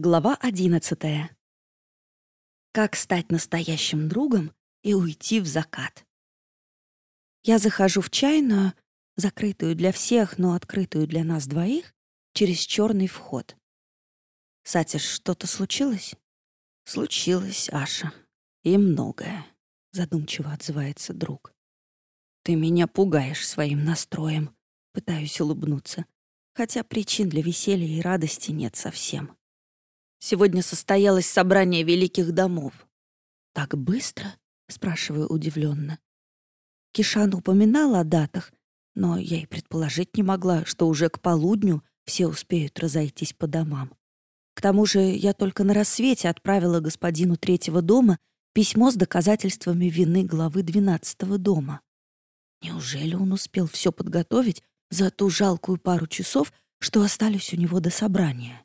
Глава одиннадцатая. Как стать настоящим другом и уйти в закат. Я захожу в чайную, закрытую для всех, но открытую для нас двоих, через черный вход. «Сатиш, что-то случилось?» «Случилось, Аша. И многое», — задумчиво отзывается друг. «Ты меня пугаешь своим настроем», — пытаюсь улыбнуться, хотя причин для веселья и радости нет совсем. Сегодня состоялось собрание великих домов. Так быстро? спрашиваю удивленно. Кишан упоминал о датах, но я и предположить не могла, что уже к полудню все успеют разойтись по домам. К тому же я только на рассвете отправила господину третьего дома письмо с доказательствами вины главы двенадцатого дома. Неужели он успел все подготовить за ту жалкую пару часов, что остались у него до собрания?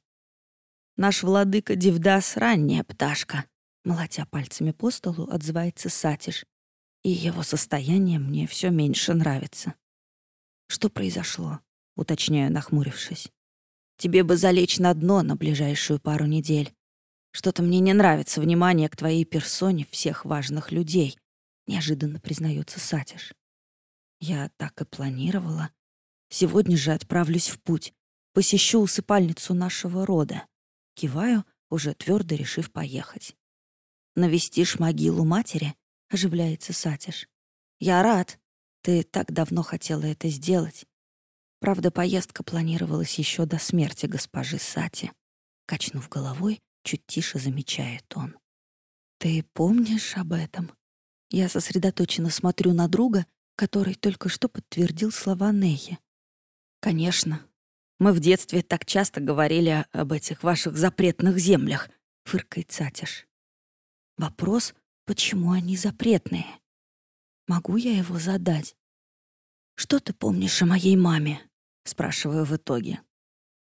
Наш владыка Дивдас — ранняя пташка. Молотя пальцами по столу, отзывается Сатиш. И его состояние мне все меньше нравится. Что произошло? Уточняю, нахмурившись. Тебе бы залечь на дно на ближайшую пару недель. Что-то мне не нравится внимание к твоей персоне всех важных людей, неожиданно признается Сатиш. Я так и планировала. Сегодня же отправлюсь в путь. Посещу усыпальницу нашего рода. Киваю, уже твердо решив поехать. «Навестишь могилу матери?» — оживляется Сатиш. «Я рад. Ты так давно хотела это сделать. Правда, поездка планировалась еще до смерти госпожи Сати». Качнув головой, чуть тише замечает он. «Ты помнишь об этом?» Я сосредоточенно смотрю на друга, который только что подтвердил слова Нехи. «Конечно, мы в детстве так часто говорили об этих ваших запретных землях», — фыркает Сатиш. Вопрос, почему они запретные? Могу я его задать? «Что ты помнишь о моей маме?» — спрашиваю в итоге.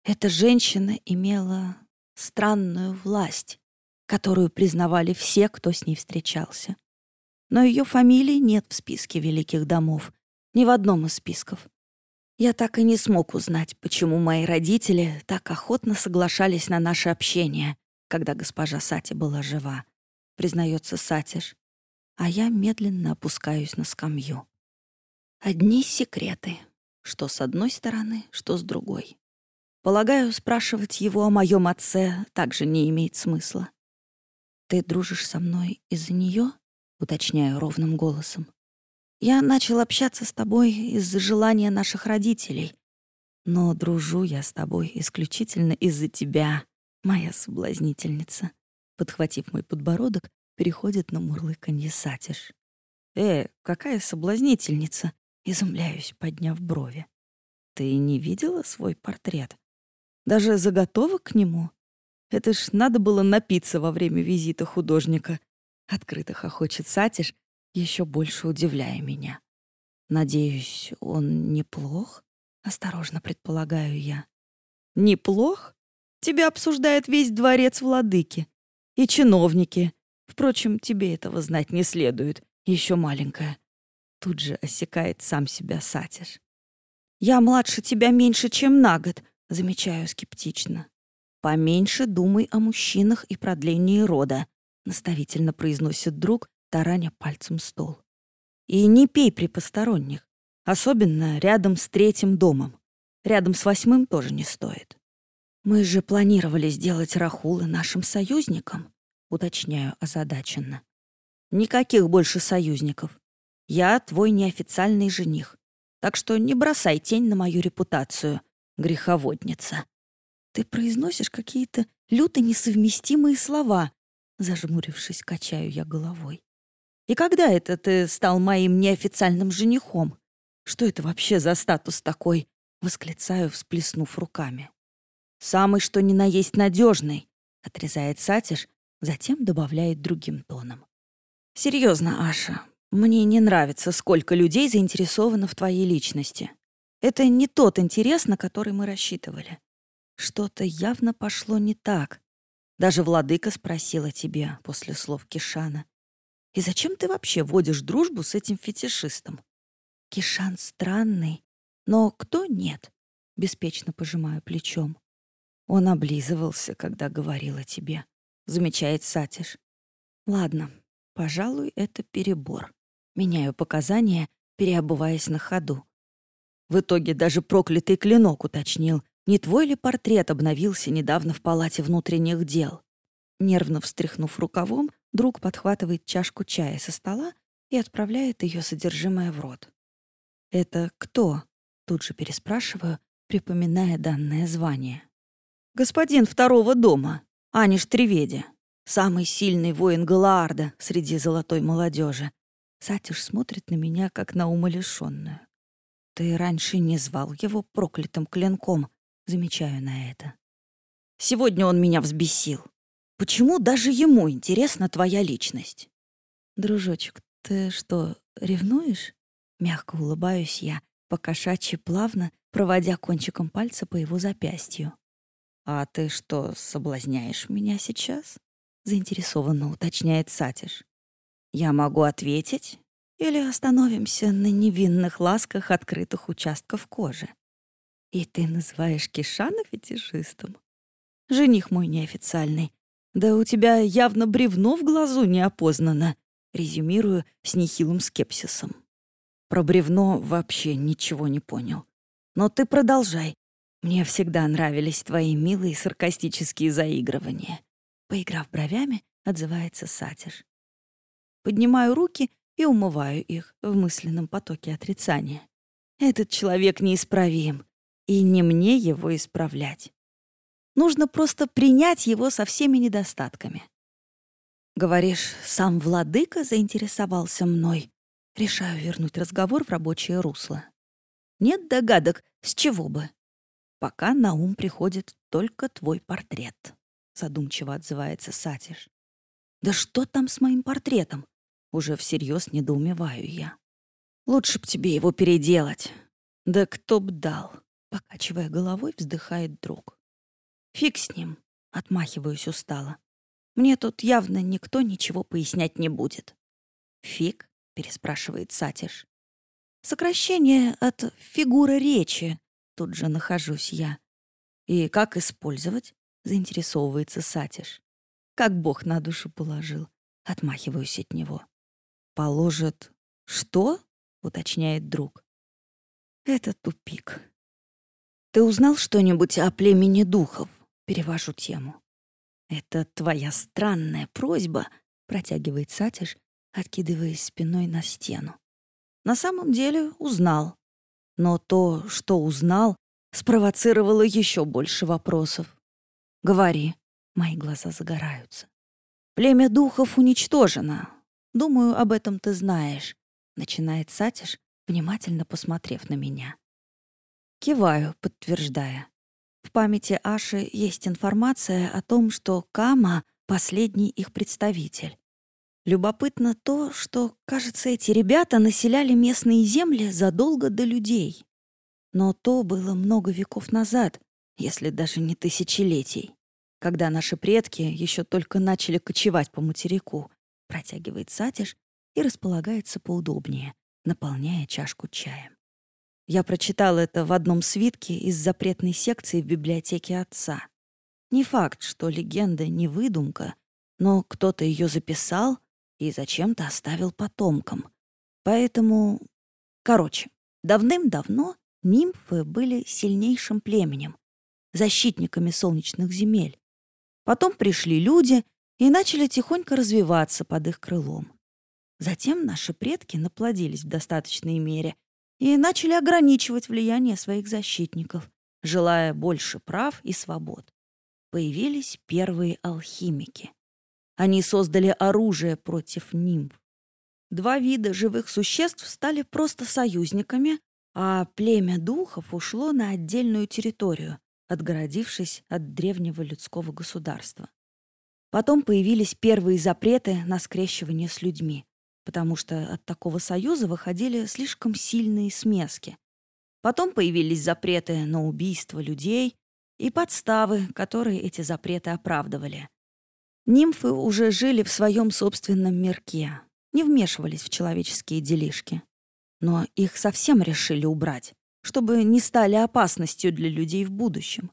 Эта женщина имела странную власть, которую признавали все, кто с ней встречался. Но ее фамилии нет в списке великих домов, ни в одном из списков. Я так и не смог узнать, почему мои родители так охотно соглашались на наше общение, когда госпожа Сати была жива, признается Сатиш, а я медленно опускаюсь на скамью. Одни секреты, что с одной стороны, что с другой. Полагаю, спрашивать его о моем отце также не имеет смысла. «Ты дружишь со мной из-за нее? уточняю ровным голосом. Я начал общаться с тобой из-за желания наших родителей. Но дружу я с тобой исключительно из-за тебя, моя соблазнительница. Подхватив мой подбородок, переходит на мурлыканье Сатиш. «Э, какая соблазнительница!» Изумляюсь, подняв брови. «Ты не видела свой портрет? Даже заготовок к нему? Это ж надо было напиться во время визита художника». Открыто хохочет Сатиш, еще больше удивляя меня. Надеюсь, он неплох? Осторожно предполагаю я. Неплох? Тебя обсуждает весь дворец владыки. И чиновники. Впрочем, тебе этого знать не следует. Еще маленькая. Тут же осекает сам себя Сатиш. «Я младше тебя меньше, чем на год», — замечаю скептично. «Поменьше думай о мужчинах и продлении рода», — наставительно произносит друг, тараня пальцем стол. И не пей при посторонних, особенно рядом с третьим домом. Рядом с восьмым тоже не стоит. Мы же планировали сделать Рахулы нашим союзником, уточняю озадаченно. Никаких больше союзников. Я твой неофициальный жених. Так что не бросай тень на мою репутацию, греховодница. Ты произносишь какие-то люто несовместимые слова, зажмурившись, качаю я головой. И когда это ты стал моим неофициальным женихом? Что это вообще за статус такой? Восклицаю, всплеснув руками. Самый что ни на есть надежный, отрезает Сатиш, затем добавляет другим тоном. Серьезно, Аша, мне не нравится, сколько людей заинтересовано в твоей личности. Это не тот интерес, на который мы рассчитывали. Что-то явно пошло не так. Даже владыка спросила тебе после слов Кишана. И зачем ты вообще водишь дружбу с этим фетишистом? Кишан странный, но кто нет? Беспечно пожимаю плечом. Он облизывался, когда говорил о тебе, замечает Сатиш. Ладно, пожалуй, это перебор. Меняю показания, переобуваясь на ходу. В итоге даже проклятый клинок уточнил, не твой ли портрет обновился недавно в палате внутренних дел. Нервно встряхнув рукавом, друг подхватывает чашку чая со стола и отправляет ее содержимое в рот. «Это кто?» — тут же переспрашиваю, припоминая данное звание. «Господин второго дома, Аниш Треведи, самый сильный воин Галаарда среди золотой молодежи. Сатиш смотрит на меня, как на умалишенную. «Ты раньше не звал его проклятым клинком», замечаю на это. «Сегодня он меня взбесил. Почему даже ему интересна твоя личность?» «Дружочек, ты что, ревнуешь?» Мягко улыбаюсь я, покошачьи плавно, проводя кончиком пальца по его запястью. «А ты что, соблазняешь меня сейчас?» заинтересованно уточняет Сатиш. «Я могу ответить или остановимся на невинных ласках открытых участков кожи?» «И ты называешь Кишана фетишистом?» «Жених мой неофициальный. Да у тебя явно бревно в глазу не опознано», резюмирую с нехилым скепсисом. Про бревно вообще ничего не понял. Но ты продолжай. Мне всегда нравились твои милые саркастические заигрывания. Поиграв бровями, отзывается Сатиш. Поднимаю руки и умываю их в мысленном потоке отрицания. Этот человек неисправим, и не мне его исправлять. Нужно просто принять его со всеми недостатками. Говоришь, сам владыка заинтересовался мной, Решаю вернуть разговор в рабочее русло. Нет догадок, с чего бы. Пока на ум приходит только твой портрет. Задумчиво отзывается Сатиш. Да что там с моим портретом? Уже всерьез недоумеваю я. Лучше б тебе его переделать. Да кто б дал? Покачивая головой, вздыхает друг. Фиг с ним. Отмахиваюсь устало. Мне тут явно никто ничего пояснять не будет. Фиг? — переспрашивает Сатиш. «Сокращение от фигуры речи», — тут же нахожусь я. «И как использовать?» — заинтересовывается Сатиш. «Как Бог на душу положил», — отмахиваюсь от него. «Положит что?» — уточняет друг. «Это тупик». «Ты узнал что-нибудь о племени духов?» — перевожу тему. «Это твоя странная просьба», — протягивает Сатиш, откидываясь спиной на стену. На самом деле узнал. Но то, что узнал, спровоцировало еще больше вопросов. «Говори». Мои глаза загораются. «Племя духов уничтожено. Думаю, об этом ты знаешь», — начинает Сатиш, внимательно посмотрев на меня. Киваю, подтверждая. В памяти Аши есть информация о том, что Кама — последний их представитель. Любопытно то, что, кажется, эти ребята населяли местные земли задолго до людей. Но то было много веков назад, если даже не тысячелетий, когда наши предки еще только начали кочевать по материку, протягивает Сатиш и располагается поудобнее, наполняя чашку чаем. Я прочитал это в одном свитке из запретной секции в библиотеке отца. Не факт, что легенда не выдумка, но кто-то ее записал — и зачем-то оставил потомкам. Поэтому... Короче, давным-давно нимфы были сильнейшим племенем, защитниками солнечных земель. Потом пришли люди и начали тихонько развиваться под их крылом. Затем наши предки наплодились в достаточной мере и начали ограничивать влияние своих защитников, желая больше прав и свобод. Появились первые алхимики. Они создали оружие против нимф. Два вида живых существ стали просто союзниками, а племя духов ушло на отдельную территорию, отгородившись от древнего людского государства. Потом появились первые запреты на скрещивание с людьми, потому что от такого союза выходили слишком сильные смески. Потом появились запреты на убийство людей и подставы, которые эти запреты оправдывали. Нимфы уже жили в своем собственном мирке, не вмешивались в человеческие делишки. Но их совсем решили убрать, чтобы не стали опасностью для людей в будущем.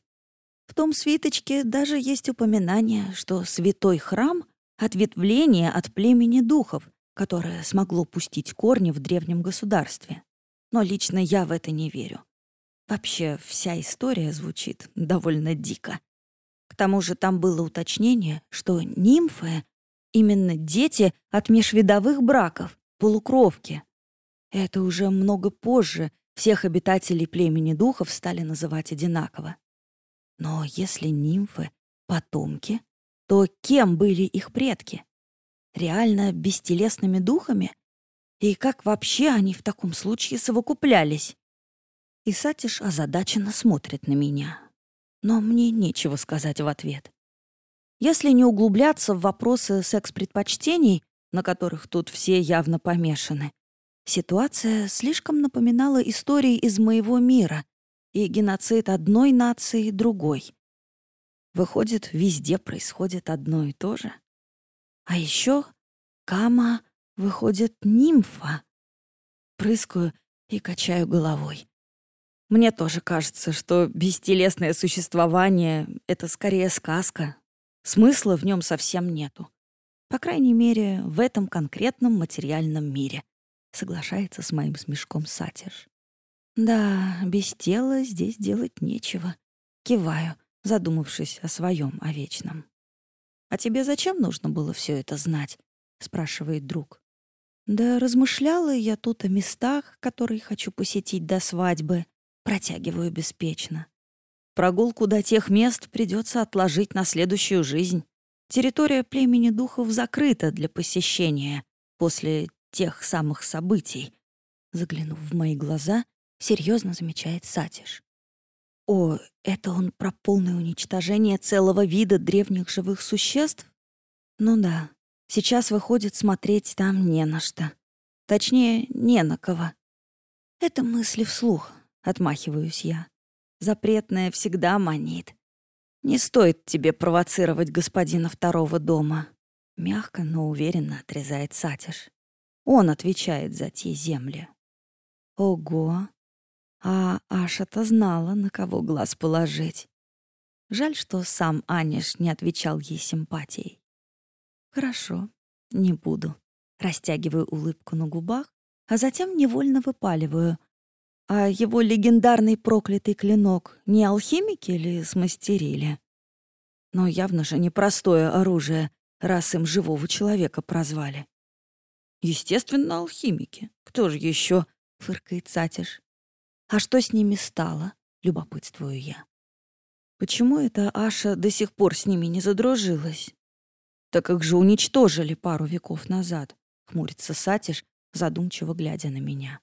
В том свиточке даже есть упоминание, что святой храм — ответвление от племени духов, которое смогло пустить корни в древнем государстве. Но лично я в это не верю. Вообще, вся история звучит довольно дико. К тому же там было уточнение, что нимфы — именно дети от межвидовых браков, полукровки. Это уже много позже всех обитателей племени духов стали называть одинаково. Но если нимфы — потомки, то кем были их предки? Реально бестелесными духами? И как вообще они в таком случае совокуплялись? И Сатиш озадаченно смотрит на меня. Но мне нечего сказать в ответ. Если не углубляться в вопросы секс-предпочтений, на которых тут все явно помешаны, ситуация слишком напоминала истории из моего мира и геноцид одной нации другой. Выходит, везде происходит одно и то же. А еще Кама выходит нимфа. Прыскаю и качаю головой. Мне тоже кажется, что бестелесное существование — это скорее сказка. Смысла в нем совсем нету. По крайней мере, в этом конкретном материальном мире. Соглашается с моим смешком Сатирж. Да, без тела здесь делать нечего. Киваю, задумавшись о своем, о вечном. «А тебе зачем нужно было все это знать?» — спрашивает друг. «Да размышляла я тут о местах, которые хочу посетить до свадьбы. Протягиваю беспечно. Прогулку до тех мест придется отложить на следующую жизнь. Территория племени духов закрыта для посещения после тех самых событий. Заглянув в мои глаза, серьезно замечает Сатиш. О, это он про полное уничтожение целого вида древних живых существ? Ну да, сейчас выходит смотреть там не на что. Точнее, не на кого. Это мысли вслух, Отмахиваюсь я. Запретное всегда манит. Не стоит тебе провоцировать господина второго дома. Мягко, но уверенно отрезает Сатиш. Он отвечает за те земли. Ого! А Аша-то знала, на кого глаз положить. Жаль, что сам Аниш не отвечал ей симпатией. Хорошо, не буду. Растягиваю улыбку на губах, а затем невольно выпаливаю. А его легендарный проклятый клинок не алхимики ли смастерили? Но явно же непростое оружие, раз им живого человека прозвали. Естественно, алхимики. Кто же еще? фыркает Сатиш. А что с ними стало? Любопытствую я. Почему это Аша до сих пор с ними не задружилась? Так как же уничтожили пару веков назад, хмурится Сатиш, задумчиво глядя на меня.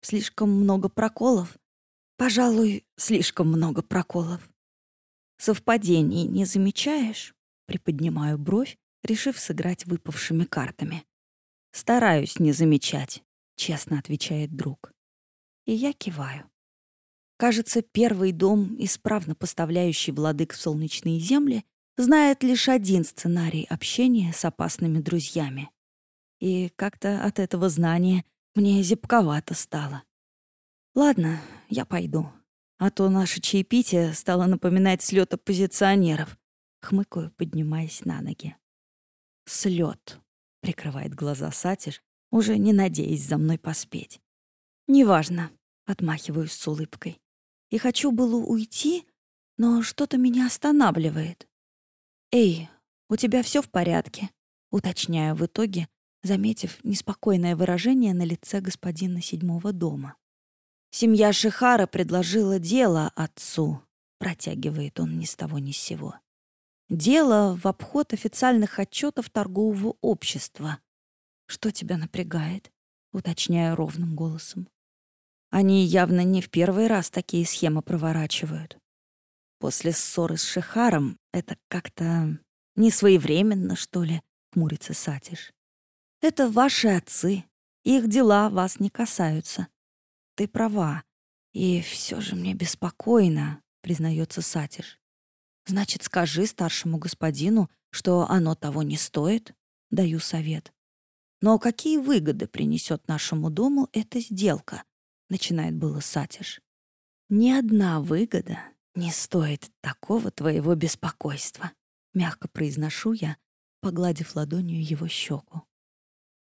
Слишком много проколов? Пожалуй, слишком много проколов. Совпадений не замечаешь? Приподнимаю бровь, решив сыграть выпавшими картами. Стараюсь не замечать, честно отвечает друг. И я киваю. Кажется, первый дом, исправно поставляющий владык в солнечные земли, знает лишь один сценарий общения с опасными друзьями. И как-то от этого знания мне зябковато стало. Ладно, я пойду. А то наше чаепитие стало напоминать слет оппозиционеров. Хмыкаю, поднимаясь на ноги. Слет, прикрывает глаза Сатиш, уже не надеясь за мной поспеть. Неважно, отмахиваюсь с улыбкой. И хочу было уйти, но что-то меня останавливает. «Эй, у тебя все в порядке?» Уточняю в итоге, заметив неспокойное выражение на лице господина седьмого дома. «Семья Шихара предложила дело отцу», — протягивает он ни с того ни с сего. «Дело в обход официальных отчетов торгового общества. Что тебя напрягает?» — уточняю ровным голосом. Они явно не в первый раз такие схемы проворачивают. После ссоры с Шихаром это как-то несвоевременно, что ли, хмурится Сатиш. Это ваши отцы. Их дела вас не касаются. Ты права. И все же мне беспокойно, признается Сатиш. Значит, скажи старшему господину, что оно того не стоит. Даю совет. Но какие выгоды принесет нашему дому эта сделка? Начинает было Сатиш. Ни одна выгода «Не стоит такого твоего беспокойства», — мягко произношу я, погладив ладонью его щеку.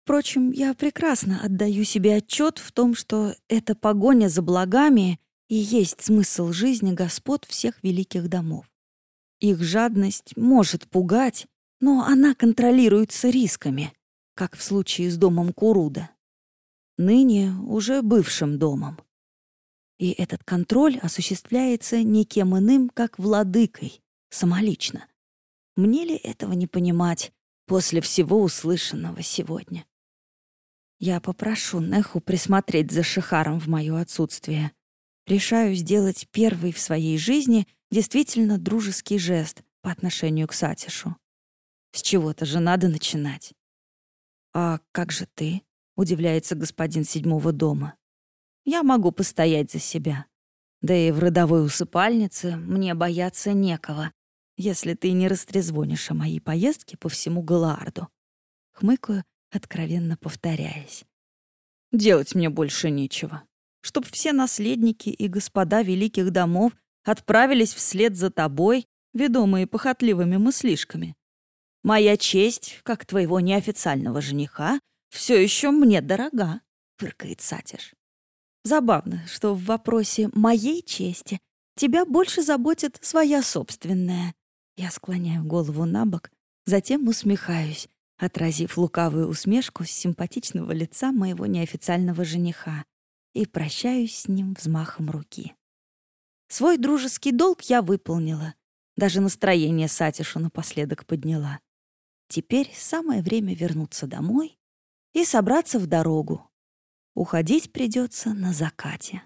Впрочем, я прекрасно отдаю себе отчет в том, что эта погоня за благами и есть смысл жизни господ всех великих домов. Их жадность может пугать, но она контролируется рисками, как в случае с домом Куруда. Ныне уже бывшим домом. И этот контроль осуществляется никем иным, как владыкой, самолично. Мне ли этого не понимать после всего услышанного сегодня? Я попрошу Неху присмотреть за Шихаром в мое отсутствие. Решаю сделать первый в своей жизни действительно дружеский жест по отношению к Сатишу. С чего-то же надо начинать. «А как же ты?» — удивляется господин седьмого дома. Я могу постоять за себя. Да и в родовой усыпальнице мне бояться некого, если ты не растрезвонишь о моей поездке по всему Галаарду. Хмыкаю, откровенно повторяясь. Делать мне больше нечего. Чтоб все наследники и господа великих домов отправились вслед за тобой, ведомые похотливыми мыслишками. Моя честь, как твоего неофициального жениха, все еще мне дорога, фыркает Сатиш. Забавно, что в вопросе моей чести тебя больше заботит своя собственная. Я склоняю голову на бок, затем усмехаюсь, отразив лукавую усмешку с симпатичного лица моего неофициального жениха и прощаюсь с ним взмахом руки. Свой дружеский долг я выполнила. Даже настроение Сатишу напоследок подняла. Теперь самое время вернуться домой и собраться в дорогу, Уходить придется на закате.